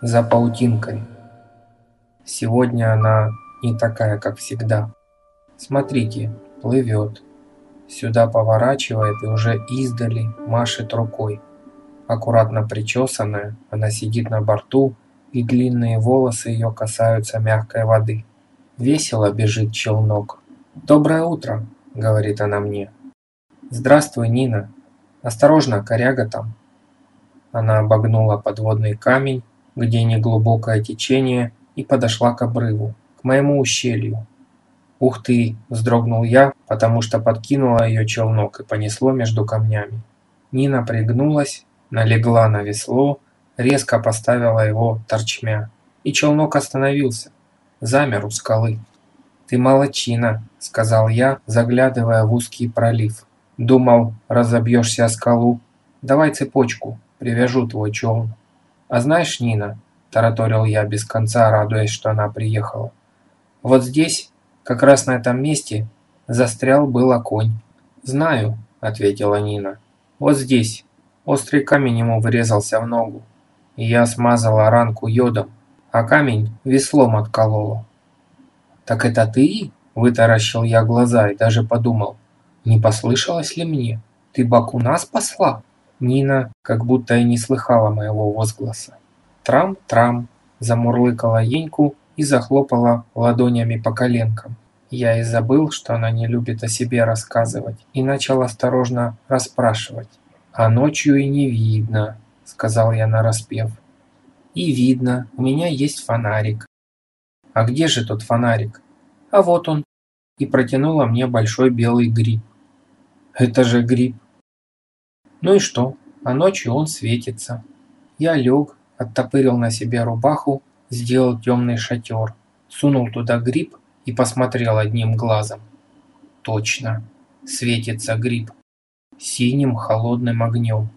за паутинкой. Сегодня она не такая, как всегда. Смотрите, плывет. Сюда поворачивает и уже издали машет рукой. Аккуратно причесанная, она сидит на борту, и длинные волосы ее касаются мягкой воды. Весело бежит челнок. «Доброе утро», — говорит она мне. «Здравствуй, Нина. Осторожно, коряга там». Она обогнула подводный камень, где неглубокое течение, и подошла к обрыву, к моему ущелью. «Ух ты!» – вздрогнул я, потому что подкинула ее челнок и понесло между камнями. Нина пригнулась, налегла на весло, резко поставила его торчмя, и челнок остановился, замер у скалы. «Ты молодчина», – сказал я, заглядывая в узкий пролив. «Думал, разобьешься о скалу. Давай цепочку, привяжу твой челн». «А знаешь, Нина», – тараторил я без конца, радуясь, что она приехала, – «вот здесь как раз на этом месте застрял был оконь. «Знаю», — ответила Нина. «Вот здесь». Острый камень ему врезался в ногу. И я смазала ранку йодом, а камень веслом отколола. «Так это ты?» – вытаращил я глаза и даже подумал. «Не послышалось ли мне? Ты Бакуна спасла?» Нина как будто и не слыхала моего возгласа. «Трам-трам!» – замурлыкала Еньку и захлопала ладонями по коленкам. Я и забыл, что она не любит о себе рассказывать, и начал осторожно расспрашивать. «А ночью и не видно», — сказал я нараспев. «И видно, у меня есть фонарик». «А где же тот фонарик?» «А вот он». И протянула мне большой белый гриб. «Это же гриб». «Ну и что? А ночью он светится». Я лег, оттопырил на себе рубаху сделал темный шатер, сунул туда гриб и посмотрел одним глазом. Точно, светится гриб синим холодным огнем.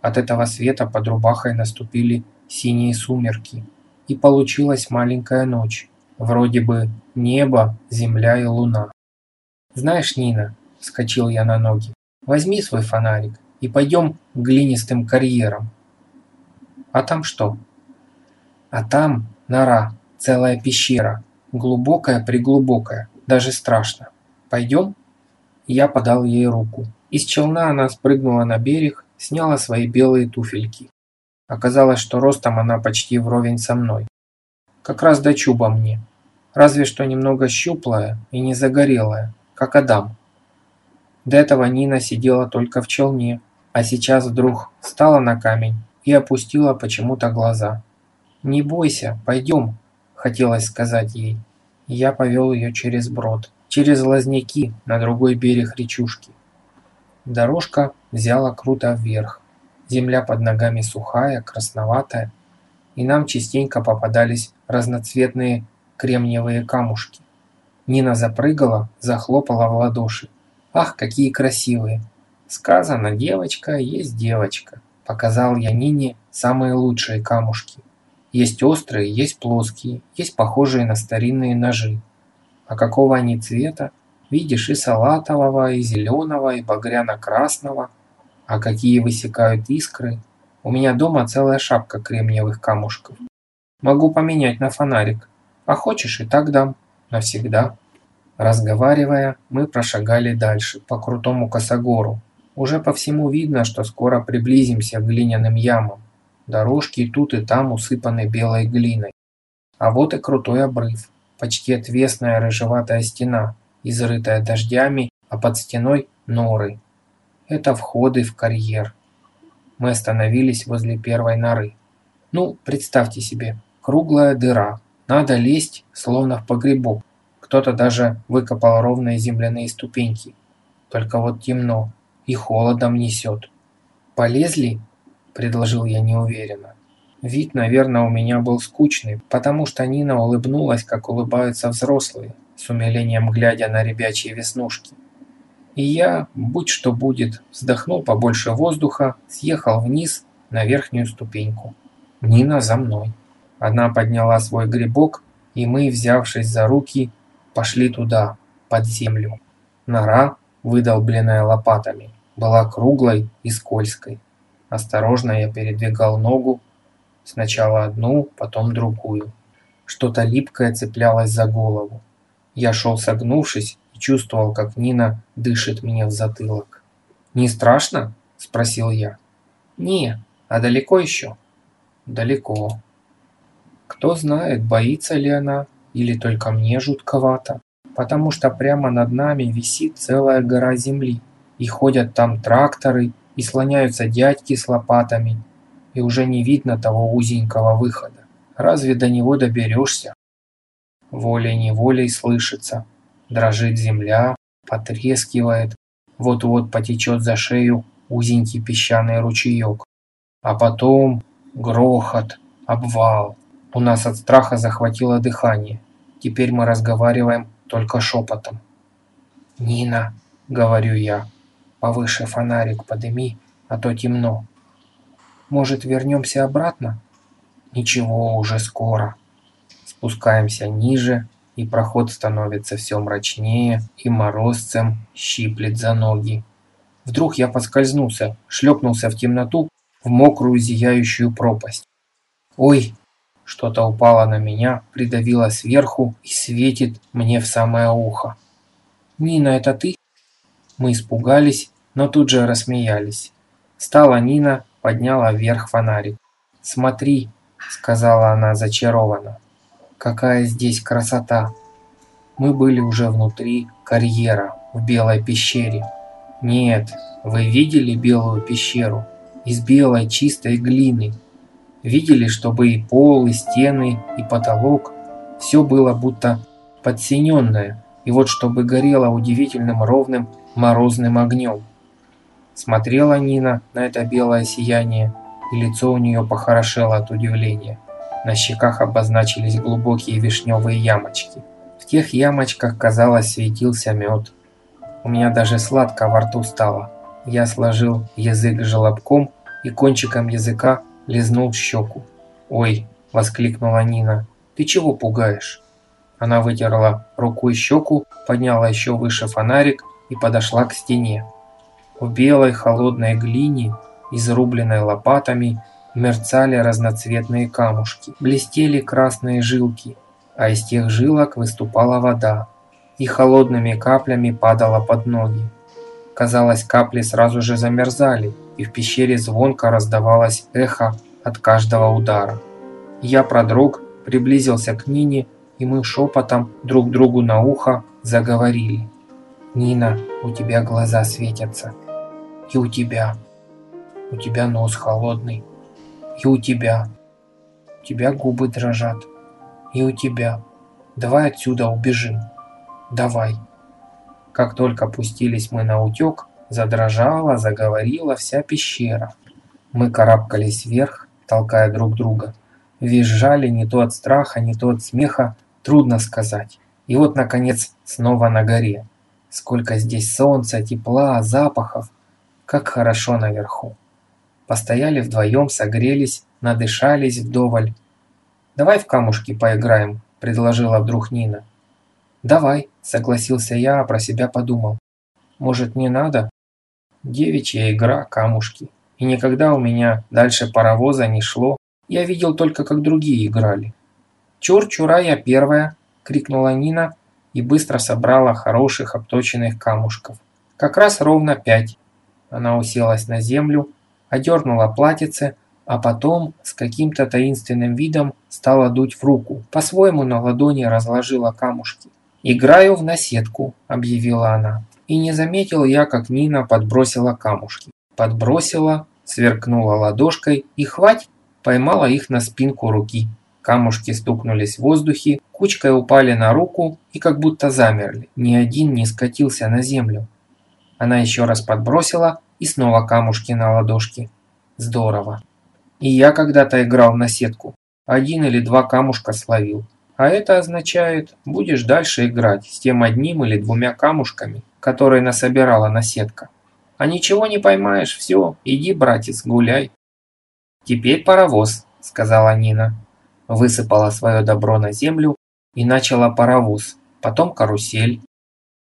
От этого света под рубахой наступили синие сумерки, и получилась маленькая ночь, вроде бы небо, земля и луна. «Знаешь, Нина», — вскочил я на ноги, — «возьми свой фонарик и пойдем к глинистым карьерам». «А там что?» А там нора, целая пещера, глубокая-преглубокая, даже страшно. Пойдем?» Я подал ей руку. Из челна она спрыгнула на берег, сняла свои белые туфельки. Оказалось, что ростом она почти вровень со мной. Как раз до чуба мне. Разве что немного щуплая и не загорелая, как Адам. До этого Нина сидела только в челне, а сейчас вдруг встала на камень и опустила почему-то глаза. «Не бойся, пойдем», – хотелось сказать ей. Я повел ее через брод, через лазняки на другой берег речушки. Дорожка взяла круто вверх. Земля под ногами сухая, красноватая, и нам частенько попадались разноцветные кремниевые камушки. Нина запрыгала, захлопала в ладоши. «Ах, какие красивые!» «Сказано, девочка есть девочка», – показал я Нине самые лучшие камушки – есть острые, есть плоские, есть похожие на старинные ножи. А какого они цвета? Видишь и салатового, и зеленого, и багряно-красного. А какие высекают искры. У меня дома целая шапка кремниевых камушков. Могу поменять на фонарик. А хочешь и так дам. Навсегда. Разговаривая, мы прошагали дальше, по крутому косогору. Уже по всему видно, что скоро приблизимся к глиняным ямам. Дорожки тут и там усыпаны белой глиной. А вот и крутой обрыв, почти отвесная рыжеватая стена, изрытая дождями, а под стеной норы. Это входы в карьер. Мы остановились возле первой норы. Ну, представьте себе, круглая дыра. Надо лезть, словно в погребок. Кто-то даже выкопал ровные земляные ступеньки. Только вот темно и холодом несет. Полезли – предложил я неуверенно. Вид, наверное, у меня был скучный, потому что Нина улыбнулась, как улыбаются взрослые, с умилением глядя на ребячьи веснушки. И я, будь что будет, вздохнул побольше воздуха, съехал вниз на верхнюю ступеньку. Нина за мной. Она подняла свой грибок, и мы, взявшись за руки, пошли туда, под землю. Нора, выдолбленная лопатами, была круглой и скользкой. Осторожно я передвигал ногу, Сначала одну, потом другую. Что-то липкое цеплялось за голову. Я шел согнувшись и чувствовал, как Нина дышит мне в затылок. «Не страшно?» – спросил я. «Не, а далеко еще?» «Далеко». Кто знает, боится ли она, или только мне жутковато, потому что прямо над нами висит целая гора земли, и ходят там тракторы, и слоняются дядьки с лопатами, и уже не видно того узенького выхода. Разве до него доберешься? Волей-неволей слышится. Дрожит земля, потрескивает, вот-вот потечет за шею узенький песчаный ручеек. А потом грохот, обвал. У нас от страха захватило дыхание. Теперь мы разговариваем только шепотом. «Нина», — говорю я, — «повыше фонарик подыми, а то темно». «Может, вернемся обратно?» «Ничего, уже скоро». Спускаемся ниже, и проход становится все мрачнее, и морозцем щиплет за ноги. Вдруг я поскользнулся, шлепнулся в темноту, в мокрую зияющую пропасть. «Ой!» Что-то упало на меня, придавило сверху и светит мне в самое ухо. «Нина, это ты?» Мы испугались, но тут же рассмеялись. Стала Нина, подняла вверх фонарик. «Смотри», — сказала она зачарованно, — «какая здесь красота!» Мы были уже внутри карьера, в белой пещере. Нет, вы видели белую пещеру? Из белой чистой глины, Видели, чтобы и пол, и стены, и потолок все было будто подсиненное, и вот чтобы горело удивительным ровным морозным огнем. Смотрела Нина на это белое сияние, и лицо у нее похорошело от удивления. На щеках обозначились глубокие вишневые ямочки. В тех ямочках, казалось, светился мед. У меня даже сладко во рту стало. Я сложил язык желобком и кончиком языка лизнул щеку. «Ой!» – воскликнула Нина. «Ты чего пугаешь?» Она вытерла рукой щеку, подняла еще выше фонарик и подошла к стене. В белой холодной глине, изрубленной лопатами, мерцали разноцветные камушки, блестели красные жилки, а из тех жилок выступала вода и холодными каплями падала под ноги. Казалось, капли сразу же замерзали, и в пещере звонко раздавалось эхо от каждого удара. Я продрог, приблизился к Нине, и мы шепотом друг другу на ухо заговорили. «Нина, у тебя глаза светятся. И у тебя. У тебя нос холодный. И у тебя. У тебя губы дрожат. И у тебя. Давай отсюда убежим. Давай». Как только пустились мы на утек, задрожала, заговорила вся пещера. Мы карабкались вверх, толкая друг друга. Визжали не то от страха, не то от смеха, трудно сказать. И вот, наконец, снова на горе. Сколько здесь солнца, тепла, запахов. Как хорошо наверху. Постояли вдвоем, согрелись, надышались вдоволь. «Давай в камушки поиграем», – предложила вдруг Нина. «Давай», – согласился я, а про себя подумал. «Может, не надо?» Девичья игра, камушки. И никогда у меня дальше паровоза не шло. Я видел только, как другие играли. «Чур-чура, я первая!» – крикнула Нина и быстро собрала хороших обточенных камушков. Как раз ровно пять. Она уселась на землю, одернула платьице, а потом с каким-то таинственным видом стала дуть в руку. По-своему на ладони разложила камушки. «Играю в наседку», – объявила она. И не заметил я, как Нина подбросила камушки. Подбросила, сверкнула ладошкой и хвать, поймала их на спинку руки. Камушки стукнулись в воздухе, кучкой упали на руку и как будто замерли. Ни один не скатился на землю. Она еще раз подбросила и снова камушки на ладошки. Здорово. И я когда-то играл на сетку. Один или два камушка словил. А это означает, будешь дальше играть с тем одним или двумя камушками, которые насобирала наседка. А ничего не поймаешь, все, иди, братец, гуляй. Теперь паровоз, сказала Нина. Высыпала свое добро на землю и начала паровоз, потом карусель.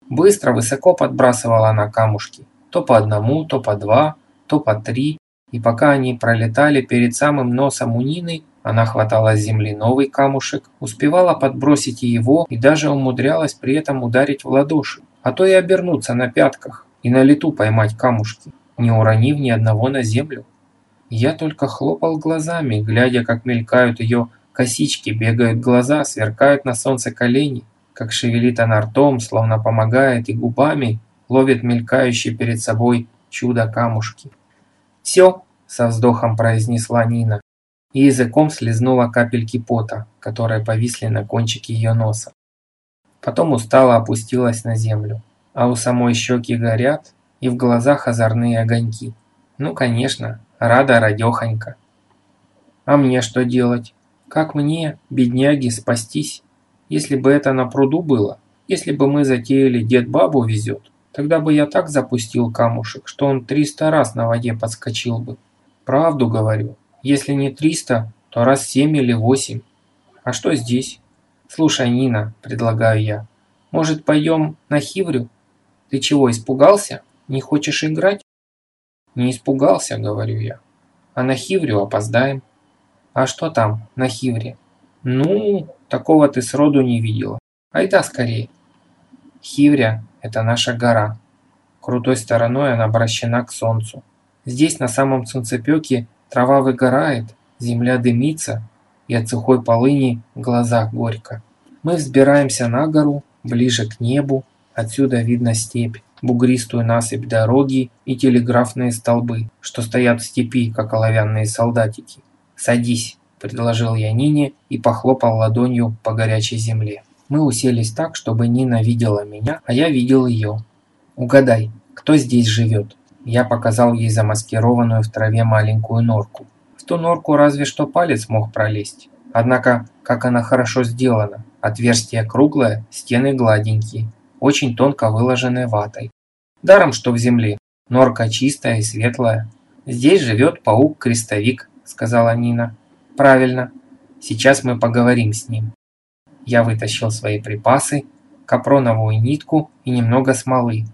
Быстро, высоко подбрасывала она камушки. То по одному, то по два, то по три. И пока они пролетали перед самым носом у Нины, она хватала с земли новый камушек, успевала подбросить и его и даже умудрялась при этом ударить в ладоши, а то и обернуться на пятках и на лету поймать камушки, не уронив ни одного на землю. Я только хлопал глазами, глядя, как мелькают ее косички, бегают глаза, сверкают на солнце колени, как шевелит она ртом, словно помогает, и губами ловит мелькающие перед собой чудо-камушки. «Все!» – со вздохом произнесла Нина, и языком слезнула капельки пота, которые повисли на кончике ее носа. Потом устало опустилась на землю, а у самой щеки горят, и в глазах озорные огоньки. Ну, конечно, рада радехонька. А мне что делать? Как мне, бедняги, спастись? Если бы это на пруду было, если бы мы затеяли дед бабу везет, тогда бы я так запустил камушек, что он триста раз на воде подскочил бы. Правду говорю, если не триста, то раз семь или восемь. А что здесь? Слушай, Нина, предлагаю я, может пойдем на хиврю? Ты чего, испугался? Не хочешь играть? Не испугался, говорю я. А на хиврю опоздаем. А что там, на хивре? Ну, такого ты сроду не видела. Айда скорее. Хивря – это наша гора. Крутой стороной она обращена к солнцу. Здесь, на самом солнцепеке, трава выгорает, земля дымится, и от сухой полыни глазах горько. Мы взбираемся на гору, ближе к небу, отсюда видно степь, бугристую насыпь дороги и телеграфные столбы, что стоят в степи, как оловянные солдатики. «Садись», – предложил я Нине и похлопал ладонью по горячей земле. Мы уселись так, чтобы Нина видела меня, а я видел ее. «Угадай, кто здесь живет?» Я показал ей замаскированную в траве маленькую норку. В ту норку разве что палец мог пролезть. Однако, как она хорошо сделана. Отверстие круглое, стены гладенькие, очень тонко выложенные ватой. Даром, что в земле. Норка чистая и светлая. Здесь живет паук-крестовик, сказала Нина. Правильно. Сейчас мы поговорим с ним. Я вытащил свои припасы, капроновую нитку и немного смолы.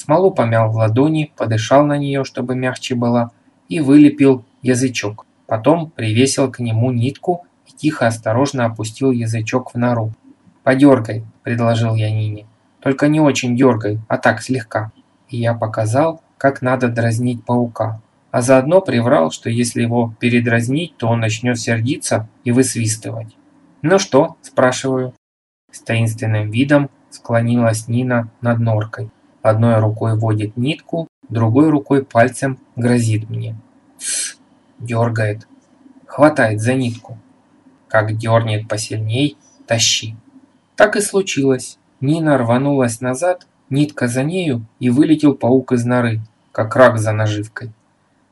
Смолу помял в ладони, подышал на нее, чтобы мягче была, и вылепил язычок. Потом привесил к нему нитку и тихо осторожно опустил язычок в нору. «Подергай», – предложил я Нине. «Только не очень дергай, а так слегка». И я показал, как надо дразнить паука. А заодно приврал, что если его передразнить, то он начнет сердиться и высвистывать. «Ну что?» – спрашиваю. С таинственным видом склонилась Нина над норкой. Одной рукой водит нитку, другой рукой пальцем грозит мне. Дергает. Хватает за нитку. Как дернет посильней, тащи. Так и случилось. Нина рванулась назад, нитка за нею, и вылетел паук из норы, как рак за наживкой.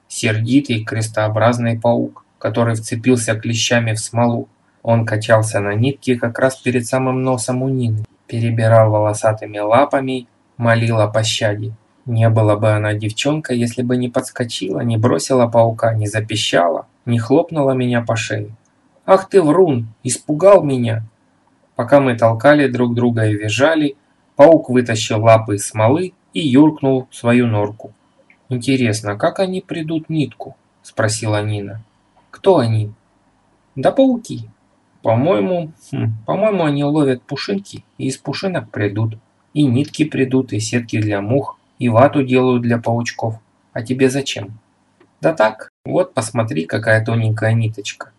Сердитый крестообразный паук, который вцепился клещами в смолу. Он качался на нитке как раз перед самым носом у Нины, перебирал волосатыми лапами, молил о пощаде. Не была бы она девчонка, если бы не подскочила, не бросила паука, не запищала, не хлопнула меня по шее. «Ах ты, врун! Испугал меня!» Пока мы толкали друг друга и визжали, паук вытащил лапы из смолы и юркнул в свою норку. «Интересно, как они придут нитку?» – спросила Нина. «Кто они?» «Да пауки. По-моему, хм, по-моему, они ловят пушинки и из пушинок придут. И нитки придут, и сетки для мух, и вату делают для паучков. А тебе зачем? Да так, вот посмотри, какая тоненькая ниточка.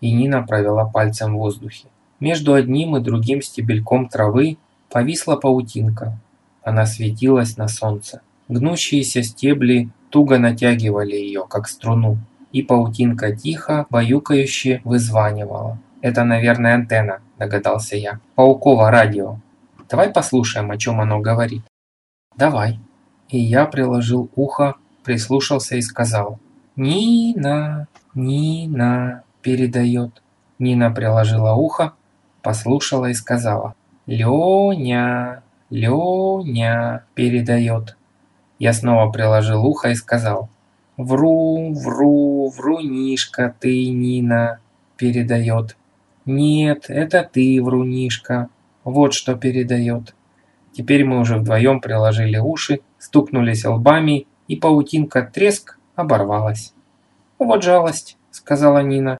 И Нина провела пальцем в воздухе. Между одним и другим стебельком травы повисла паутинка. Она светилась на солнце. Гнущиеся стебли туго натягивали ее, как струну, и паутинка тихо, баюкающе вызванивала. «Это, наверное, антенна», – догадался я. «Пауково радио. Давай послушаем, о чем оно говорит». «Давай». И я приложил ухо, прислушался и сказал. «Нина, Нина передает». Нина приложила ухо, послушала и сказала. «Леня, Леня передает». Я снова приложил ухо и сказал. «Вру, вру, врунишка ты, Нина, передает». «Нет, это ты, врунишка, вот что передает». Теперь мы уже вдвоем приложили уши, стукнулись лбами, и паутинка треск оборвалась. Вот жалость, сказала Нина.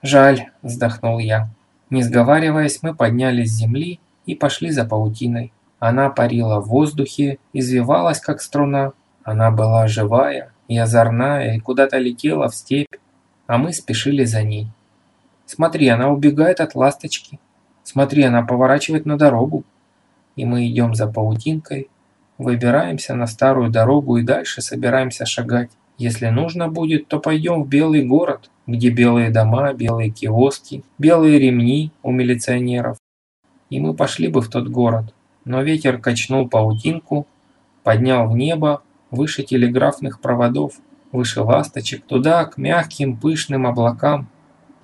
Жаль, вздохнул я. Не сговариваясь, мы поднялись с земли и пошли за паутиной. Она парила в воздухе, извивалась как струна. Она была живая и озорная, и куда-то летела в степь, а мы спешили за ней. Смотри, она убегает от ласточки. Смотри, она поворачивает на дорогу. И мы идем за паутинкой, выбираемся на старую дорогу и дальше собираемся шагать. Если нужно будет, то пойдем в Белый город, где белые дома, белые киоски, белые ремни у милиционеров. И мы пошли бы в тот город, но ветер качнул паутинку, поднял в небо выше телеграфных проводов, выше ласточек, туда, к мягким пышным облакам.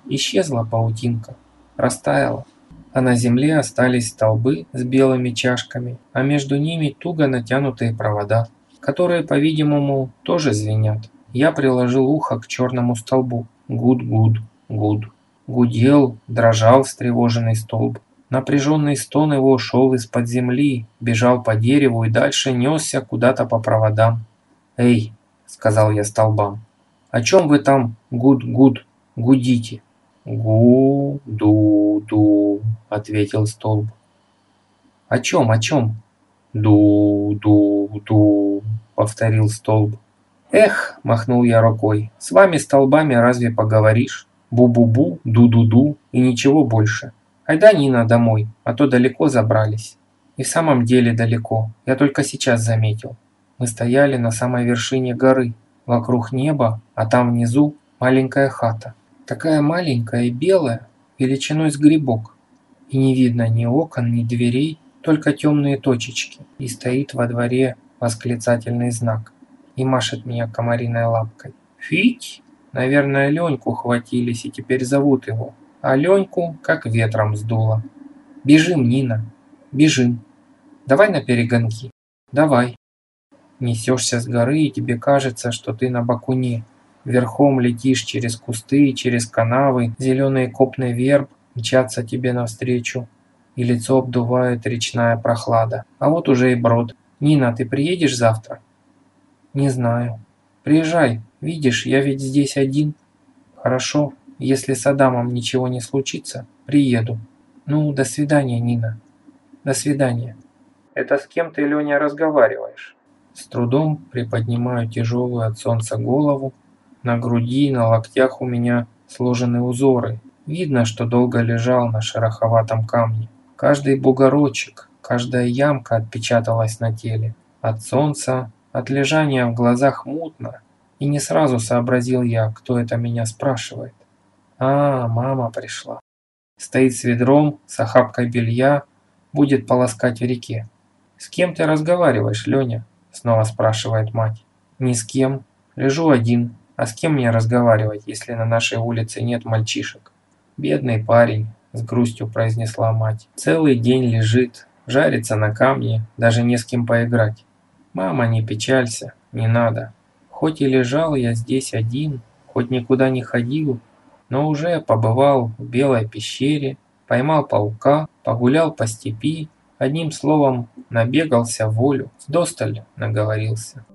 Исчезла паутинка, растаяла а на земле остались столбы с белыми чашками, а между ними туго натянутые провода, которые, по-видимому, тоже звенят. Я приложил ухо к черному столбу. Гуд-гуд, гуд. Гудел, дрожал встревоженный столб. Напряженный стон его шел из-под земли, бежал по дереву и дальше несся куда-то по проводам. «Эй!» — сказал я столбам. «О чем вы там гуд-гуд гудите?» «Гу-ду-ду», — ответил столб. «О чем, о чем?» «Ду-ду-ду», — повторил столб. «Эх», — махнул я рукой, — «с вами столбами разве поговоришь? Бу-бу-бу, ду-ду-ду и ничего больше. Айда, Нина, домой, а то далеко забрались». И в самом деле далеко, я только сейчас заметил. Мы стояли на самой вершине горы, вокруг неба, а там внизу маленькая хата. Такая маленькая и белая, величиной с грибок. И не видно ни окон, ни дверей, только темные точечки. И стоит во дворе восклицательный знак. И машет меня комариной лапкой. Фить! Наверное, Леньку хватились и теперь зовут его. А Леньку как ветром сдуло. Бежим, Нина, бежим. Давай на перегонки. Давай. Несешься с горы, и тебе кажется, что ты на бакуне. Верхом летишь через кусты, через канавы, зеленые копны верб мчатся тебе навстречу, и лицо обдувает речная прохлада. А вот уже и брод. Нина, ты приедешь завтра? Не знаю. Приезжай, видишь, я ведь здесь один. Хорошо, если с Адамом ничего не случится, приеду. Ну, до свидания, Нина. До свидания. Это с кем ты, Леня, разговариваешь? С трудом приподнимаю тяжелую от солнца голову на груди, на локтях у меня сложены узоры. Видно, что долго лежал на шероховатом камне. Каждый бугорочек, каждая ямка отпечаталась на теле. От солнца, от лежания в глазах мутно. И не сразу сообразил я, кто это меня спрашивает. А, мама пришла. Стоит с ведром, с охапкой белья, будет полоскать в реке. «С кем ты разговариваешь, Леня?» Снова спрашивает мать. «Ни с кем. Лежу один, а с кем мне разговаривать, если на нашей улице нет мальчишек? Бедный парень, с грустью произнесла мать. Целый день лежит, жарится на камне, даже не с кем поиграть. Мама, не печалься, не надо. Хоть и лежал я здесь один, хоть никуда не ходил, но уже побывал в белой пещере, поймал паука, погулял по степи, одним словом, набегался волю, вдосталь наговорился.